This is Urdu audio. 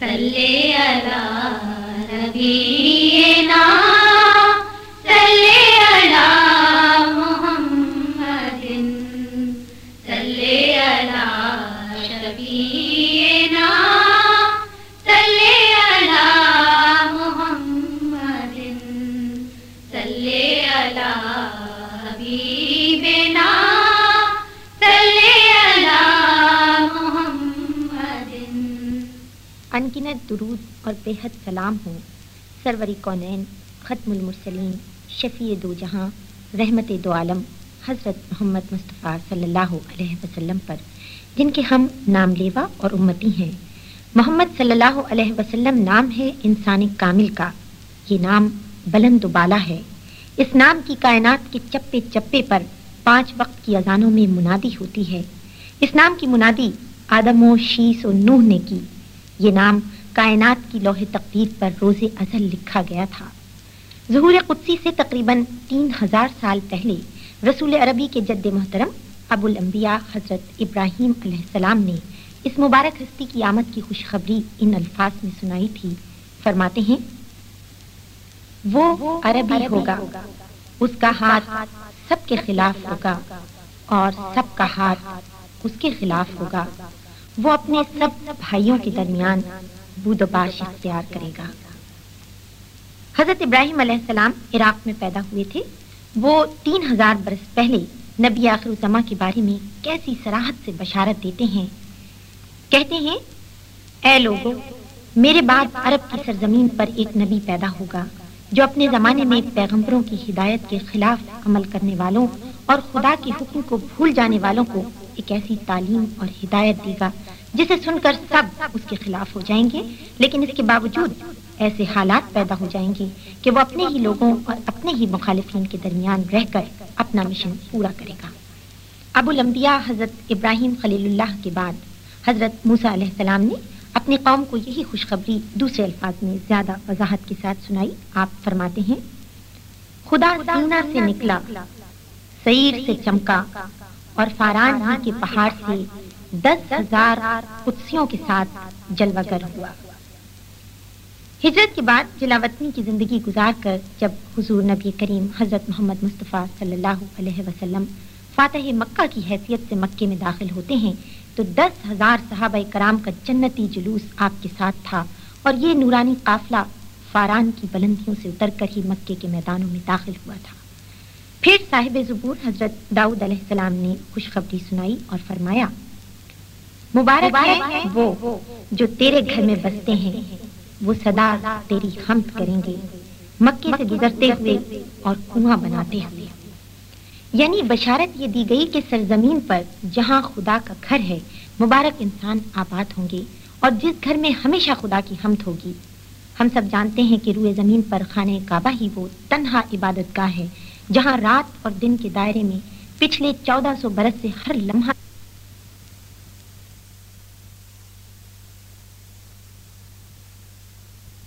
صلی علی نبینا صلی علی محمد صلی علی شبینا صلی علی محمد صلی انگنت درود اور بےحد سلام ہوں۔ سروری کونین، ختم المرسلین، شفیع دو جہاں، رحمت دو عالم، حضرت محمد مصطفیٰ صلی اللہ علیہ وسلم پر، جن کے ہم نام لیوا اور امتی ہیں۔ محمد صلی اللہ علیہ وسلم نام ہے انسان کامل کا۔ یہ نام بلند و بالا ہے۔ اس نام کی کائنات کے چپے چپے پر پانچ وقت کی اذانوں میں منادی ہوتی ہے۔ اس نام کی منادی آدم و شیس و نوح نے کی۔ یہ نام کائنات کی لوح تقدیر پر روز ازل لکھا گیا تھا۔ ظہور قدسی سے تقریباً تین ہزار سال پہلے رسول عربی کے جد محترم ابو الانبیاء حضرت ابراہیم علیہ السلام نے اس مبارک ہستی کی آمد کی خوشخبری ان الفاظ میں سنائی تھی۔ فرماتے ہیں، وہ عربی ہوگا، اس کا ہاتھ سب کے خلاف ہوگا اور سب کا ہاتھ اس کے خلاف ہوگا۔ وہ اپنے سب بھائیوں کے درمیان بود و باش اختیار کرے گا۔ حضرت ابراہیم علیہ السلام عراق میں پیدا ہوئے تھے۔ وہ تین ہزار برس پہلے نبی آخر الزما کے بارے میں کیسی سراحت سے بشارت دیتے ہیں۔ کہتے ہیں، اے لوگو، میرے بعد عرب کی سرزمین پر ایک نبی پیدا ہوگا جو اپنے زمانے میں پیغمبروں کی ہدایت کے خلاف عمل کرنے والوں اور خدا کے حکم کو بھول جانے والوں کو ایک ایسی تعلیم اور ہدایت دے گا جسے سن کر سب اس کے خلاف ہو جائیں گے، لیکن اس کے باوجود ایسے حالات پیدا ہو جائیں گے کہ وہ اپنے ہی لوگوں اور اپنے ہی مخالفین کے درمیان رہ کر اپنا مشن پورا کرے گا۔ ابو الانبیاء حضرت ابراہیم خلیل اللہ کے بعد حضرت موسیٰ علیہ السلام نے اپنی قوم کو یہی خوشخبری دوسرے الفاظ میں زیادہ وضاحت کے ساتھ سنائی۔ آپ فرماتے ہیں، خدا سینا سے نکلا، سعیر سے چمکا اور فاران ہی کے پہاڑ سے دس ہزار قدسیوں کے ساتھ جلوہ گر ہوا۔ ہجرت کے بعد جلاوطنی کی زندگی گزار کر جب حضور نبی کریم حضرت محمد مصطفیٰ صلی اللہ علیہ وسلم فاتح مکہ کی حیثیت سے مکے میں داخل ہوتے ہیں، تو دس ہزار صحابہ کرام کا جنتی جلوس آپ کے ساتھ تھا اور یہ نورانی قافلہ فاران کی بلندیوں سے اتر کر ہی مکے کے میدانوں میں داخل ہوا تھا۔ پھر صاحب زبور حضرت داؤد علیہ السلام نے خوشخبری سنائی اور فرمایا، مبارک ہے وہ جو تیرے گھر میں بستے ہیں، وہ صدا تیری حمد کریں گے، مکے سے گزرتے ہوئے اور کنواں بناتے ہوئے۔ یعنی بشارت یہ دی گئی کہ سرزمین پر جہاں خدا کا گھر ہے، مبارک انسان آباد ہوں گے اور جس گھر میں ہمیشہ خدا کی حمد ہوگی۔ ہم سب جانتے ہیں کہ روئے زمین پر خانہ کعبہ ہی وہ تنہا عبادت گاہ ہے جہاں رات اور دن کے دائرے میں پچھلے چودہ سو برس سے ہر لمحہ